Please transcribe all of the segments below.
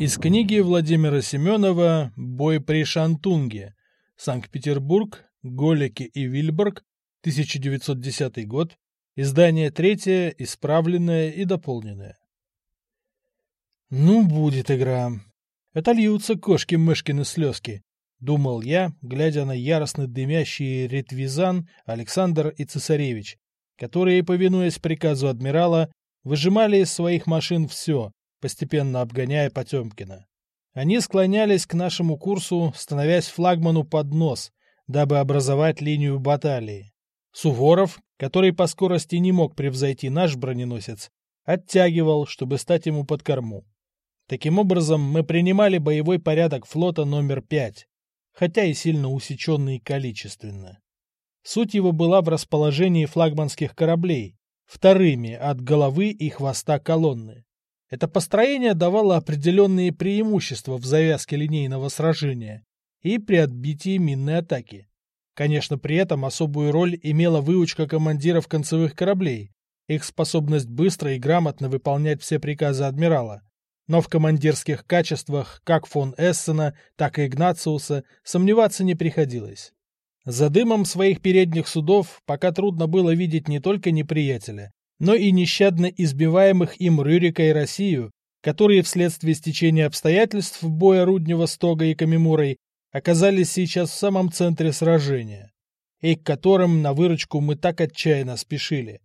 Из книги Владимира Семенова «Бой при Шантунге. Санкт-Петербург. Голики и Вильборг. 1910 год. Издание третье, исправленное и дополненное». «Ну, будет игра. Это льются кошки-мышкины слезки», — думал я, глядя на яростно дымящие ретвизан Александр и Цесаревич, которые, повинуясь приказу адмирала, выжимали из своих машин все, постепенно обгоняя Потемкина. Они склонялись к нашему курсу, становясь флагману под нос, дабы образовать линию баталии. Суворов, который по скорости не мог превзойти наш броненосец, оттягивал, чтобы стать ему под корму. Таким образом, мы принимали боевой порядок флота номер пять, хотя и сильно усеченный количественно. Суть его была в расположении флагманских кораблей, вторыми от головы и хвоста колонны. Это построение давало определенные преимущества в завязке линейного сражения и при отбитии минной атаки. Конечно, при этом особую роль имела выучка командиров концевых кораблей, их способность быстро и грамотно выполнять все приказы адмирала. Но в командирских качествах как фон Эссена, так и Игнациуса сомневаться не приходилось. За дымом своих передних судов пока трудно было видеть не только неприятеля, но и нещадно избиваемых им Рюрика и Россию, которые вследствие стечения обстоятельств боя Руднева с Тогой и Камимурой оказались сейчас в самом центре сражения, и к которым на выручку мы так отчаянно спешили.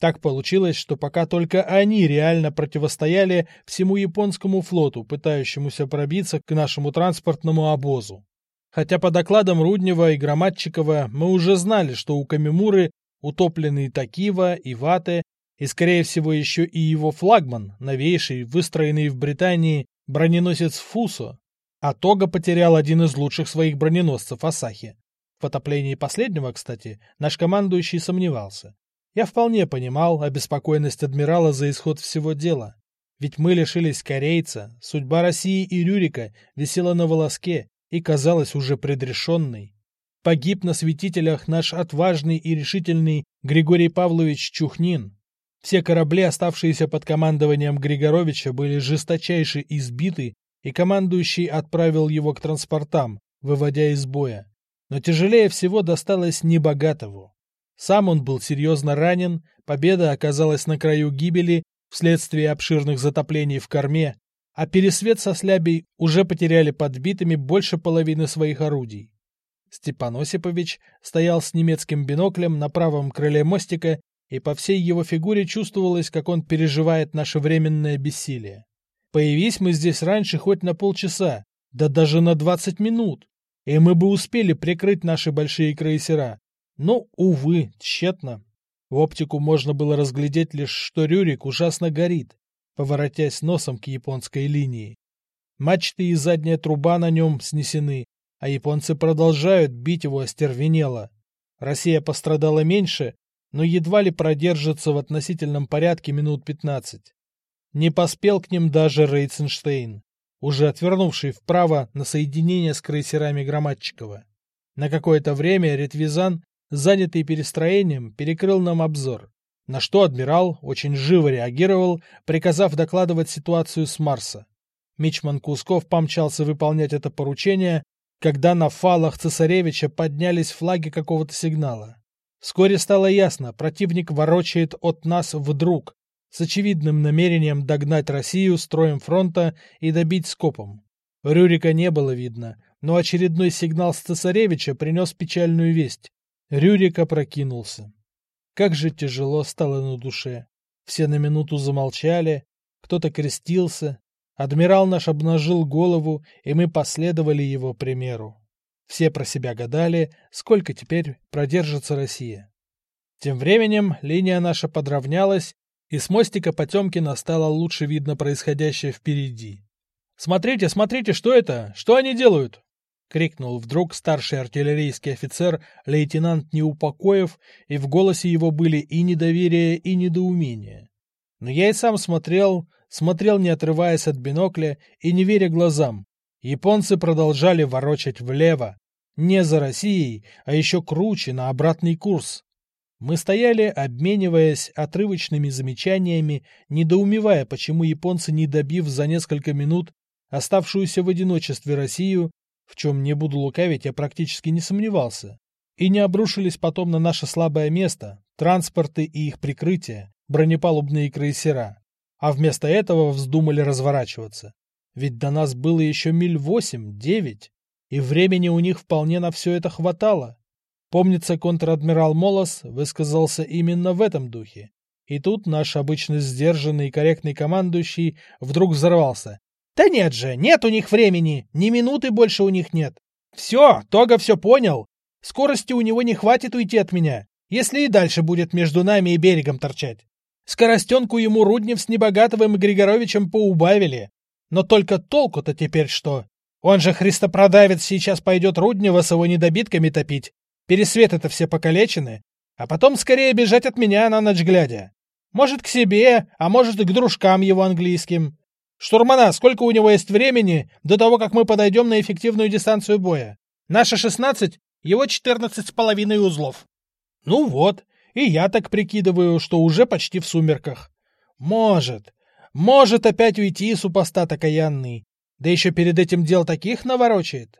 Так получилось, что пока только они реально противостояли всему японскому флоту, пытающемуся пробиться к нашему транспортному обозу. Хотя по докладам Руднева и Громадчикова мы уже знали, что у Камимуры утопленные Такива, Ивате и, скорее всего, еще и его флагман, новейший, выстроенный в Британии броненосец Фусо, а Тога потерял один из лучших своих броненосцев Асахи. В потоплении последнего, кстати, наш командующий сомневался. Я вполне понимал обеспокоенность адмирала за исход всего дела. Ведь мы лишились корейца, судьба России и Рюрика висела на волоске и казалась уже предрешенной. Погиб на святителях наш отважный и решительный Григорий Павлович Чухнин, все корабли, оставшиеся под командованием Григоровича, были жесточайше избиты, и командующий отправил его к транспортам, выводя из боя. Но тяжелее всего досталось Небогатову. Сам он был серьезно ранен, победа оказалась на краю гибели вследствие обширных затоплений в корме, а Пересвет со Слябей уже потеряли подбитыми больше половины своих орудий. Степан Осипович стоял с немецким биноклем на правом крыле мостика и по всей его фигуре чувствовалось, как он переживает наше временное бессилие. Появись мы здесь раньше хоть на полчаса, да даже на двадцать минут, и мы бы успели прикрыть наши большие крейсера. Но, увы, тщетно. В оптику можно было разглядеть лишь, что Рюрик ужасно горит, поворотясь носом к японской линии. Мачты и задняя труба на нем снесены, а японцы продолжают бить его остервенело. Россия пострадала меньше, но едва ли продержится в относительном порядке минут пятнадцать. Не поспел к ним даже Рейценштейн, уже отвернувший вправо на соединение с крейсерами Громадчикова. На какое-то время Ретвизан, занятый перестроением, перекрыл нам обзор, на что адмирал очень живо реагировал, приказав докладывать ситуацию с Марса. Мичман Кусков помчался выполнять это поручение, когда на фалах цесаревича поднялись флаги какого-то сигнала. Вскоре стало ясно, противник ворочает от нас вдруг, с очевидным намерением догнать Россию строем фронта и добить скопом. Рюрика не было видно, но очередной сигнал с цесаревича принес печальную весть. Рюрик прокинулся. Как же тяжело стало на душе. Все на минуту замолчали, кто-то крестился. Адмирал наш обнажил голову, и мы последовали его примеру. Все про себя гадали, сколько теперь продержится Россия. Тем временем линия наша подровнялась, и с мостика Потемкина стало лучше видно происходящее впереди. «Смотрите, смотрите, что это? Что они делают?» — крикнул вдруг старший артиллерийский офицер, лейтенант Неупокоев, и в голосе его были и недоверие, и недоумение. Но я и сам смотрел, смотрел, не отрываясь от бинокля и не веря глазам. Японцы продолжали ворочать влево, не за Россией, а еще круче, на обратный курс. Мы стояли, обмениваясь отрывочными замечаниями, недоумевая, почему японцы, не добив за несколько минут, оставшуюся в одиночестве Россию, в чем не буду лукавить, я практически не сомневался, и не обрушились потом на наше слабое место, транспорты и их прикрытие, бронепалубные крейсера, а вместо этого вздумали разворачиваться. Ведь до нас было еще миль восемь-девять, и времени у них вполне на все это хватало. Помнится, контр-адмирал Молос высказался именно в этом духе. И тут наш обычно сдержанный и корректный командующий вдруг взорвался. «Да нет же, нет у них времени, ни минуты больше у них нет. Все, Тога все понял. Скорости у него не хватит уйти от меня, если и дальше будет между нами и берегом торчать. Скоростенку ему Руднев с Небогатовым и Григоровичем поубавили. Но только толку-то теперь что? Он же христопродавец сейчас пойдет Руднева с его недобитками топить. Пересветы-то все покалечены. А потом скорее бежать от меня на ночь глядя. Может, к себе, а может, и к дружкам его английским. Штурмана, сколько у него есть времени до того, как мы подойдем на эффективную дистанцию боя? Наша 16, его 14 с половиной узлов. Ну вот, и я так прикидываю, что уже почти в сумерках. Может, может опять уйти супостат окаянный. Да еще перед этим дел таких наворочает.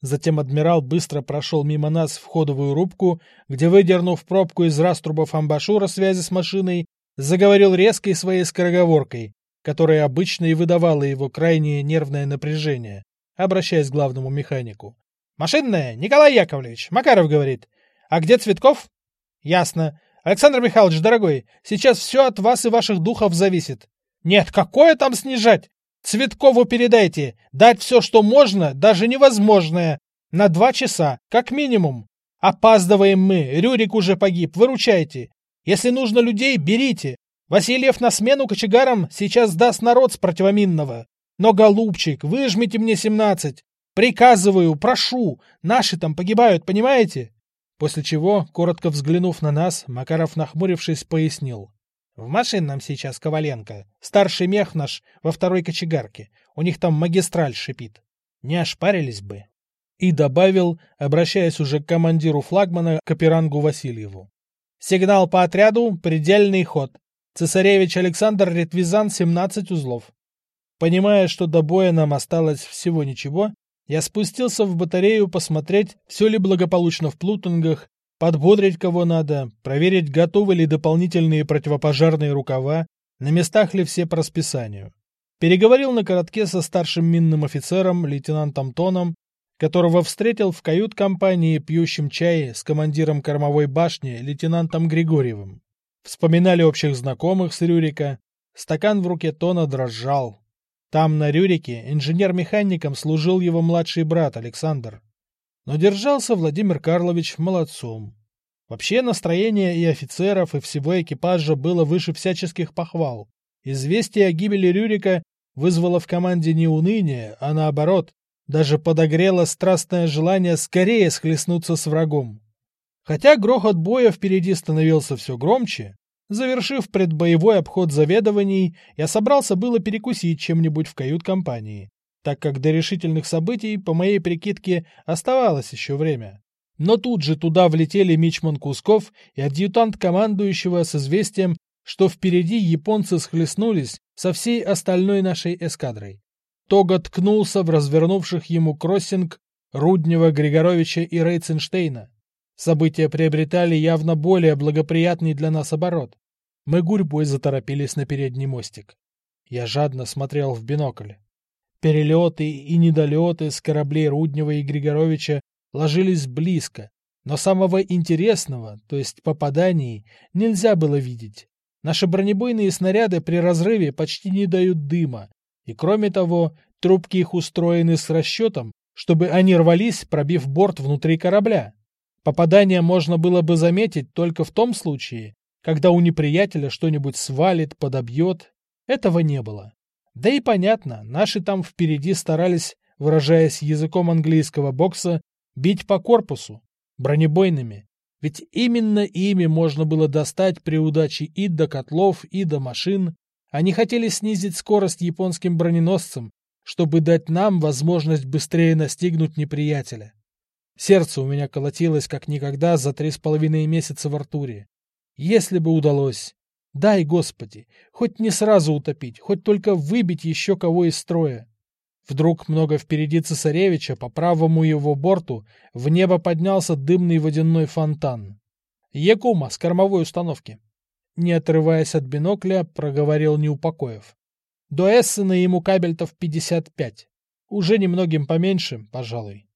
Затем адмирал быстро прошел мимо нас в ходовую рубку, где, выдернув пробку из раструбов амбашюра связи с машиной, заговорил резкой своей скороговоркой, которая обычно и выдавала его крайнее нервное напряжение, обращаясь к главному механику. «Машинная, Николай Яковлевич, Макаров говорит. А где Цветков?» «Ясно. Александр Михайлович, дорогой, сейчас все от вас и ваших духов зависит. Нет, какое там снижать? Цветкову передайте, дать все, что можно, даже невозможное, на два часа, как минимум. Опаздываем мы, Рюрик уже погиб, выручайте. Если нужно людей, берите. Васильев на смену кочегарам сейчас даст народ с противоминного. Но, голубчик, выжмите мне семнадцать. Приказываю, прошу, наши там погибают, понимаете? После чего, коротко взглянув на нас, Макаров, нахмурившись, пояснил. В машинном сейчас Коваленко. Старший мех наш во второй кочегарке. У них там магистраль шипит. Не ошпарились бы. И добавил, обращаясь уже к командиру флагмана Каперангу Васильеву. Сигнал по отряду, предельный ход. Цесаревич Александр Ретвизан, 17 узлов. Понимая, что до боя нам осталось всего ничего, я спустился в батарею посмотреть, все ли благополучно в плутингах подбодрить кого надо, проверить, готовы ли дополнительные противопожарные рукава, на местах ли все по расписанию. Переговорил на коротке со старшим минным офицером, лейтенантом Тоном, которого встретил в кают-компании пьющим чай с командиром кормовой башни, лейтенантом Григорьевым. Вспоминали общих знакомых с Рюрика. Стакан в руке Тона дрожал. Там, на Рюрике, инженер-механиком служил его младший брат Александр. Но держался Владимир Карлович молодцом. Вообще настроение и офицеров, и всего экипажа было выше всяческих похвал. Известие о гибели Рюрика вызвало в команде не уныние, а наоборот, даже подогрело страстное желание скорее схлестнуться с врагом. Хотя грохот боя впереди становился все громче, завершив предбоевой обход заведований, я собрался было перекусить чем-нибудь в кают-компании так как до решительных событий, по моей прикидке, оставалось еще время. Но тут же туда влетели Мичман Кусков и адъютант командующего с известием, что впереди японцы схлестнулись со всей остальной нашей эскадрой. Тога ткнулся в развернувших ему кроссинг Руднева, Григоровича и Рейценштейна. События приобретали явно более благоприятный для нас оборот. Мы гурьбой заторопились на передний мостик. Я жадно смотрел в бинокль. Перелеты и недолеты с кораблей Руднева и Григоровича ложились близко, но самого интересного, то есть попаданий, нельзя было видеть. Наши бронебойные снаряды при разрыве почти не дают дыма, и кроме того, трубки их устроены с расчетом, чтобы они рвались, пробив борт внутри корабля. Попадание можно было бы заметить только в том случае, когда у неприятеля что-нибудь свалит, подобьет. Этого не было. Да и понятно, наши там впереди старались, выражаясь языком английского бокса, бить по корпусу, бронебойными. Ведь именно ими можно было достать при удаче и до котлов, и до машин. Они хотели снизить скорость японским броненосцам, чтобы дать нам возможность быстрее настигнуть неприятеля. Сердце у меня колотилось как никогда за три с половиной месяца в Артуре. Если бы удалось. Дай, Господи, хоть не сразу утопить, хоть только выбить еще кого из строя. Вдруг много впереди цесаревича, по правому его борту, в небо поднялся дымный водяной фонтан. Якума с кормовой установки. Не отрываясь от бинокля, проговорил Неупокоев. До Эссена ему кабельтов 55. Уже немногим поменьше, пожалуй.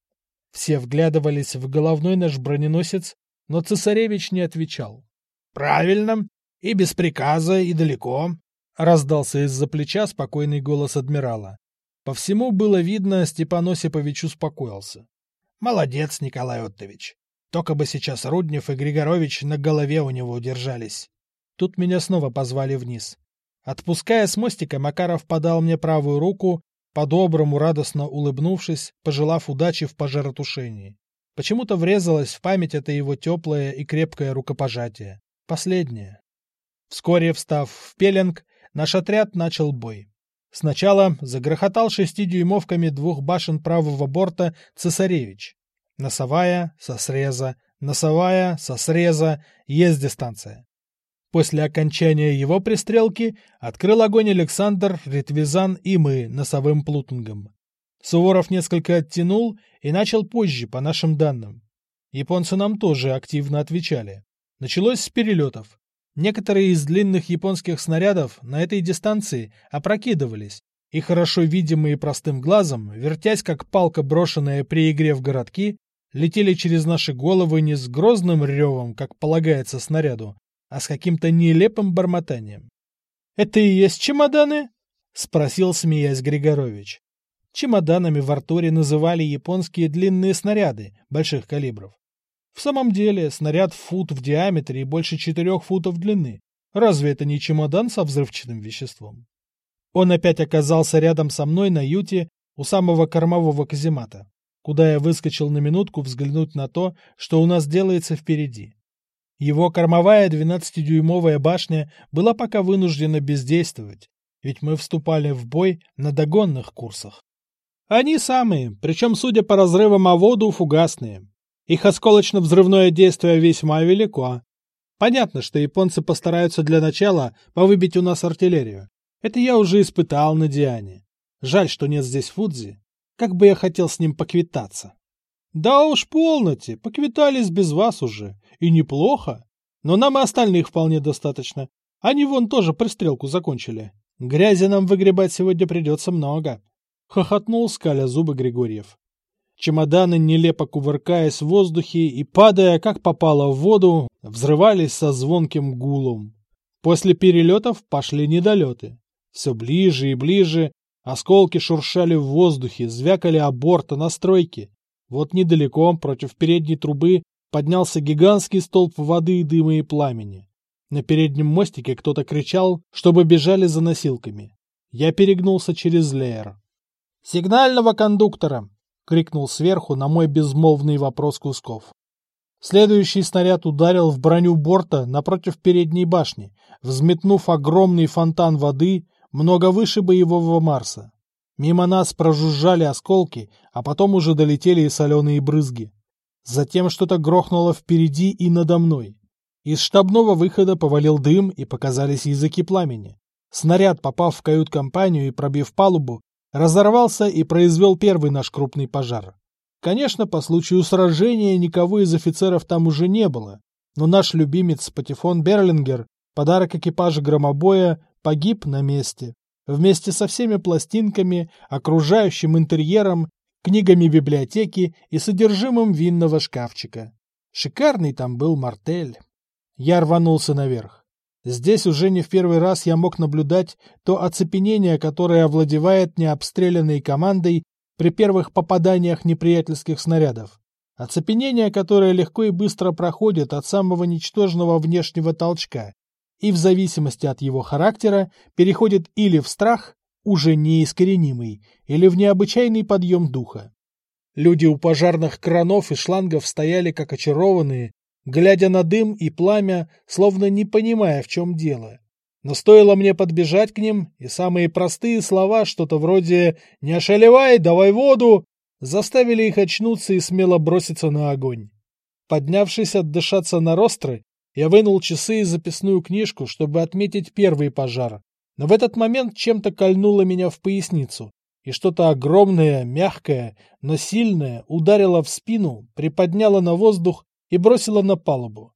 Все вглядывались в головной наш броненосец, но цесаревич не отвечал. — Правильно. И без приказа, и далеко. — раздался из-за плеча спокойный голос адмирала. По всему было видно, Степан Осипович успокоился. «Молодец, Николай Оттович. Только бы сейчас Руднев и Григорович на голове у него удержались». Тут меня снова позвали вниз. Отпуская с мостика, Макаров подал мне правую руку, по-доброму, радостно улыбнувшись, пожелав удачи в пожаротушении. Почему-то врезалось в память это его теплое и крепкое рукопожатие. Последнее. Вскоре, встав в пеленг, наш отряд начал бой. Сначала загрохотал шестидюймовками двух башен правого борта «Цесаревич». Носовая, со среза, носовая, со среза, есть дистанция. После окончания его пристрелки открыл огонь Александр, Ретвизан и мы носовым плутингом. Суворов несколько оттянул и начал позже, по нашим данным. Японцы нам тоже активно отвечали. Началось с перелетов. Некоторые из длинных японских снарядов на этой дистанции опрокидывались, и хорошо видимые простым глазом, вертясь как палка, брошенная при игре в городки, летели через наши головы не с грозным ревом, как полагается снаряду, а с каким-то нелепым бормотанием. «Это и есть чемоданы?» — спросил, смеясь Григорович. Чемоданами в Артуре называли японские длинные снаряды больших калибров. В самом деле, снаряд фут в диаметре и больше четырех футов длины. Разве это не чемодан со взрывчатым веществом? Он опять оказался рядом со мной на юте у самого кормового каземата, куда я выскочил на минутку взглянуть на то, что у нас делается впереди. Его кормовая двенадцатидюймовая башня была пока вынуждена бездействовать, ведь мы вступали в бой на догонных курсах. Они самые, причем, судя по разрывам о воду, фугасные. Их осколочно-взрывное действие весьма велико. Понятно, что японцы постараются для начала повыбить у нас артиллерию. Это я уже испытал на Диане. Жаль, что нет здесь Фудзи. Как бы я хотел с ним поквитаться. Да уж, полноте, поквитались без вас уже. И неплохо. Но нам и остальных вполне достаточно. Они вон тоже пристрелку закончили. Грязи нам выгребать сегодня придется много. Хохотнул, скаля зубы Григорьев. Чемоданы, нелепо кувыркаясь в воздухе и падая, как попало в воду, взрывались со звонким гулом. После перелетов пошли недолеты. Все ближе и ближе, осколки шуршали в воздухе, звякали о борта настройки. Вот недалеко, против передней трубы, поднялся гигантский столб воды, дыма и пламени. На переднем мостике кто-то кричал, чтобы бежали за носилками. Я перегнулся через леер. «Сигнального кондуктора! — крикнул сверху на мой безмолвный вопрос Кусков. Следующий снаряд ударил в броню борта напротив передней башни, взметнув огромный фонтан воды много выше боевого Марса. Мимо нас прожужжали осколки, а потом уже долетели и соленые брызги. Затем что-то грохнуло впереди и надо мной. Из штабного выхода повалил дым и показались языки пламени. Снаряд, попав в кают-компанию и пробив палубу, разорвался и произвел первый наш крупный пожар. Конечно, по случаю сражения никого из офицеров там уже не было, но наш любимец Патефон Берлингер, подарок экипажа громобоя, погиб на месте, вместе со всеми пластинками, окружающим интерьером, книгами библиотеки и содержимым винного шкафчика. Шикарный там был мартель. Я рванулся наверх. Здесь уже не в первый раз я мог наблюдать то оцепенение, которое овладевает необстрелянной командой при первых попаданиях неприятельских снарядов. Оцепенение, которое легко и быстро проходит от самого ничтожного внешнего толчка и в зависимости от его характера переходит или в страх, уже неискоренимый, или в необычайный подъем духа. Люди у пожарных кранов и шлангов стояли как очарованные, глядя на дым и пламя, словно не понимая, в чем дело. Но стоило мне подбежать к ним, и самые простые слова, что-то вроде «не ошалевай, давай воду», заставили их очнуться и смело броситься на огонь. Поднявшись отдышаться на ростры, я вынул часы и записную книжку, чтобы отметить первый пожар. Но в этот момент чем-то кольнуло меня в поясницу. и что-то огромное, мягкое, но сильное ударило в спину, приподняло на воздух и бросило на палубу.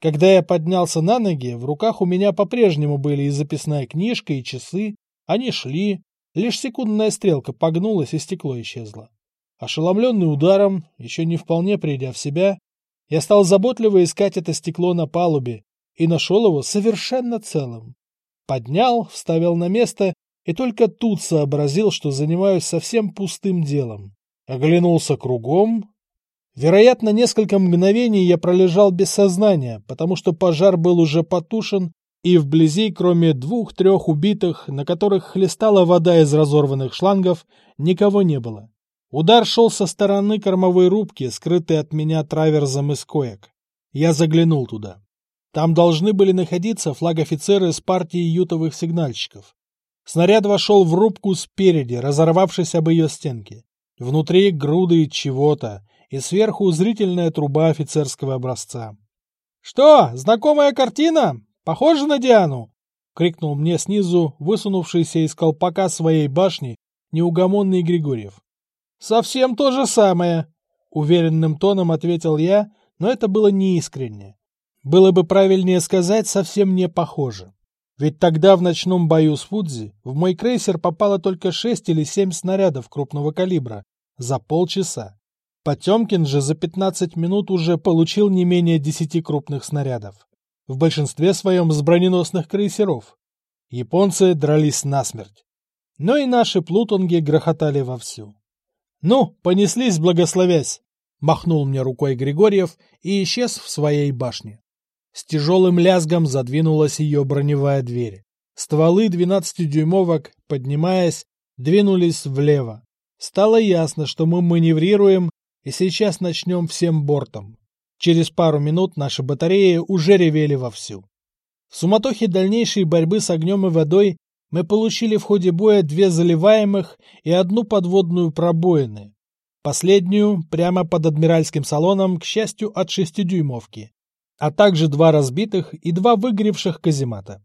Когда я поднялся на ноги, в руках у меня по-прежнему были и записная книжка, и часы. Они шли. Лишь секундная стрелка погнулась, и стекло исчезло. Ошеломленный ударом, еще не вполне придя в себя, я стал заботливо искать это стекло на палубе и нашел его совершенно целым. Поднял, вставил на место и только тут сообразил, что занимаюсь совсем пустым делом. Оглянулся кругом, Вероятно, несколько мгновений я пролежал без сознания, потому что пожар был уже потушен, и вблизи, кроме двух-трех убитых, на которых хлестала вода из разорванных шлангов, никого не было. Удар шел со стороны кормовой рубки, скрытой от меня траверзом из коек. Я заглянул туда. Там должны были находиться флаг-офицеры с партии ютовых сигнальщиков. Снаряд вошел в рубку спереди, разорвавшись об ее стенки. Внутри груды чего-то, и сверху зрительная труба офицерского образца. «Что, знакомая картина? Похожа на Диану?» — крикнул мне снизу, высунувшийся из колпака своей башни, неугомонный Григорьев. «Совсем то же самое», — уверенным тоном ответил я, но это было неискренне. Было бы правильнее сказать, совсем не похоже. Ведь тогда в ночном бою с Фудзи в мой крейсер попало только шесть или семь снарядов крупного калибра за полчаса. Потемкин же за 15 минут уже получил не менее 10 крупных снарядов. В большинстве своем с броненосных крейсеров. Японцы дрались насмерть. Но и наши плутонги грохотали вовсю. «Ну, понеслись, благословясь!» — махнул мне рукой Григорьев и исчез в своей башне. С тяжелым лязгом задвинулась ее броневая дверь. Стволы двенадцатидюймовок, поднимаясь, двинулись влево. Стало ясно, что мы маневрируем и сейчас начнем всем бортом. Через пару минут наши батареи уже ревели вовсю. В суматохе дальнейшей борьбы с огнем и водой мы получили в ходе боя две заливаемых и одну подводную пробоины. Последнюю прямо под адмиральским салоном, к счастью, от шестидюймовки, а также два разбитых и два выгоревших каземата.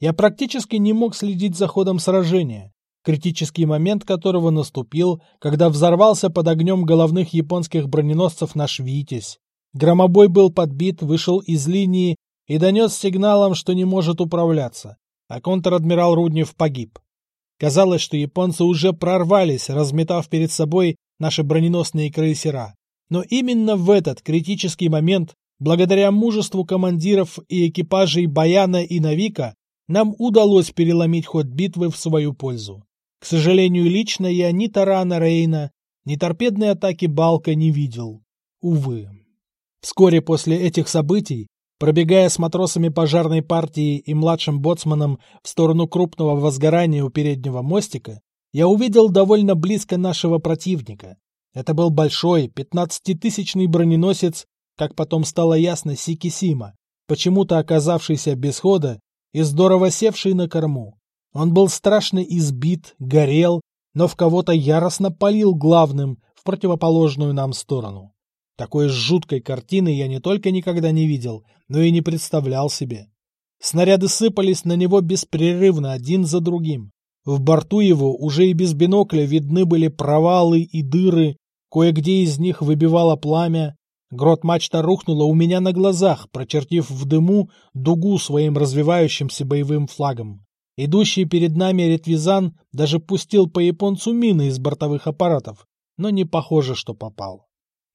Я практически не мог следить за ходом сражения, критический момент которого наступил, когда взорвался под огнем головных японских броненосцев наш «Витязь». Громобой был подбит, вышел из линии и донес сигналом, что не может управляться, а контр-адмирал Руднев погиб. Казалось, что японцы уже прорвались, разметав перед собой наши броненосные крейсера. Но именно в этот критический момент, благодаря мужеству командиров и экипажей Баяна и Навика, нам удалось переломить ход битвы в свою пользу. К сожалению, лично я ни тарана Рейна, ни торпедной атаки Балка не видел. Увы. Вскоре после этих событий, пробегая с матросами пожарной партии и младшим боцманом в сторону крупного возгорания у переднего мостика, я увидел довольно близко нашего противника. Это был большой, пятнадцатитысячный броненосец, как потом стало ясно, Сикисима, почему-то оказавшийся без хода и здорово севший на корму. Он был страшно избит, горел, но в кого-то яростно палил главным в противоположную нам сторону. Такой жуткой картины я не только никогда не видел, но и не представлял себе. Снаряды сыпались на него беспрерывно, один за другим. В борту его уже и без бинокля видны были провалы и дыры, кое-где из них выбивало пламя. Грот-мачта рухнула у меня на глазах, прочертив в дыму дугу своим развивающимся боевым флагом. Идущий перед нами ретвизан даже пустил по японцу мины из бортовых аппаратов, но не похоже, что попал.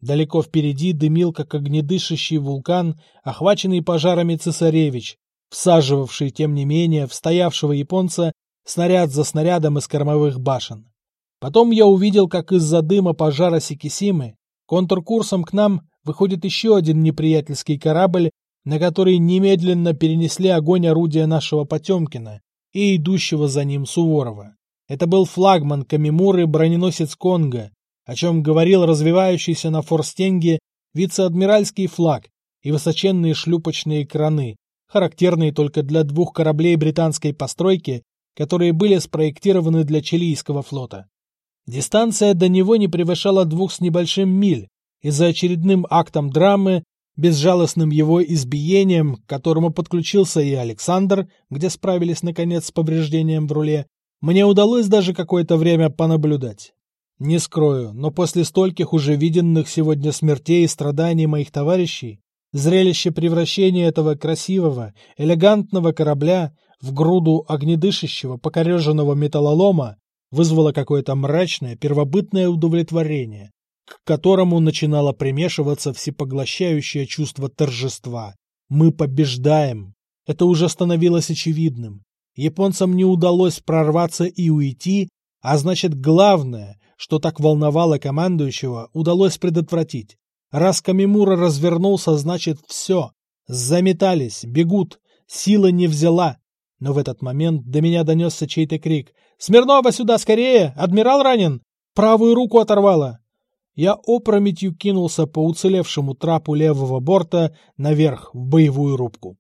Далеко впереди дымил, как огнедышащий вулкан, охваченный пожарами цесаревич, всаживавший, тем не менее, в стоявшего японца снаряд за снарядом из кормовых башен. Потом я увидел, как из-за дыма пожара Сикисимы контркурсом к нам выходит еще один неприятельский корабль, на который немедленно перенесли огонь орудия нашего Потемкина, и идущего за ним Суворова. Это был флагман Камимуры броненосец Конго, о чем говорил развивающийся на форстенге вице-адмиральский флаг и высоченные шлюпочные краны, характерные только для двух кораблей британской постройки, которые были спроектированы для чилийского флота. Дистанция до него не превышала двух с небольшим миль, и за очередным актом драмы безжалостным его избиением, к которому подключился и Александр, где справились наконец с повреждением в руле, Мне удалось даже какое-то время понаблюдать. Не скрою, но после стольких уже виденных сегодня смертей и страданий моих товарищей, зрелище превращения этого красивого, элегантного корабля в груду огнедышащего, покореженного металлолома вызвало какое-то мрачное, первобытное удовлетворение, к которому начинало примешиваться всепоглощающее чувство торжества. Мы побеждаем! Это уже становилось очевидным. Японцам не удалось прорваться и уйти, а значит главное, что так волновало командующего, удалось предотвратить. Раз Камимура развернулся, значит все. Заметались, бегут, сила не взяла. Но в этот момент до меня донесся чей-то крик. «Смирнова сюда, скорее! Адмирал ранен! Правую руку оторвало!» Я опрометью кинулся по уцелевшему трапу левого борта наверх в боевую рубку.